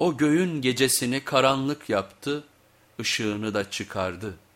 O göğün gecesini karanlık yaptı, ışığını da çıkardı.''